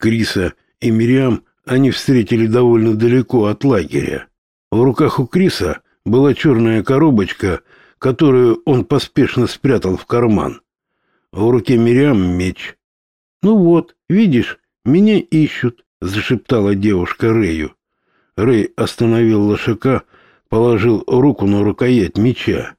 Криса и Мириам они встретили довольно далеко от лагеря. В руках у Криса была черная коробочка, которую он поспешно спрятал в карман. В руке Мириам меч. «Ну вот, видишь, меня ищут», — зашептала девушка Рэю. Рэй остановил лошака, положил руку на рукоять меча.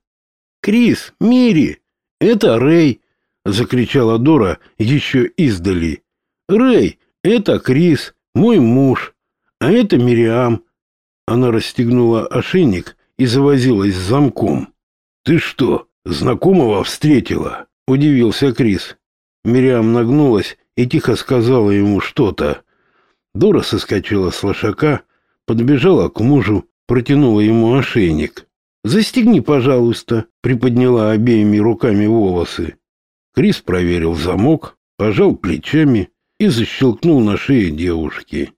«Крис, Мири, это Рэй!» — закричала Дора еще издали. «Рэй, это Крис, мой муж, а это Мириам». Она расстегнула ошейник и завозилась с замком. «Ты что, знакомого встретила?» — удивился Крис. Мириам нагнулась и тихо сказала ему что-то. Дора соскочила с лошака, подбежала к мужу, протянула ему ошейник. «Застегни, пожалуйста», — приподняла обеими руками волосы. Крис проверил замок, пожал плечами и защелкнул на шее девушки.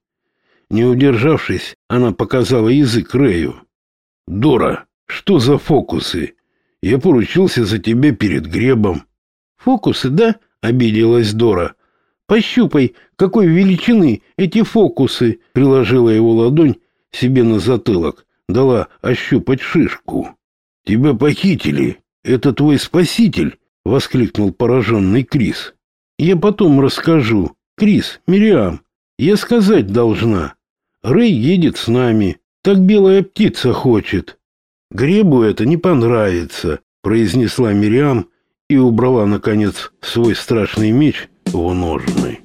Не удержавшись, она показала язык Рэю. «Дора, что за фокусы? Я поручился за тебя перед гребом». «Фокусы, да?» — обиделась Дора. «Пощупай, какой величины эти фокусы!» — приложила его ладонь себе на затылок, дала ощупать шишку. «Тебя похитили! Это твой спаситель!» — воскликнул пораженный Крис. «Я потом расскажу. Крис, Мириам, я сказать должна. Рэй едет с нами, так белая птица хочет. Гребу это не понравится, произнесла Мириам и убрала наконец свой страшный меч в ножны.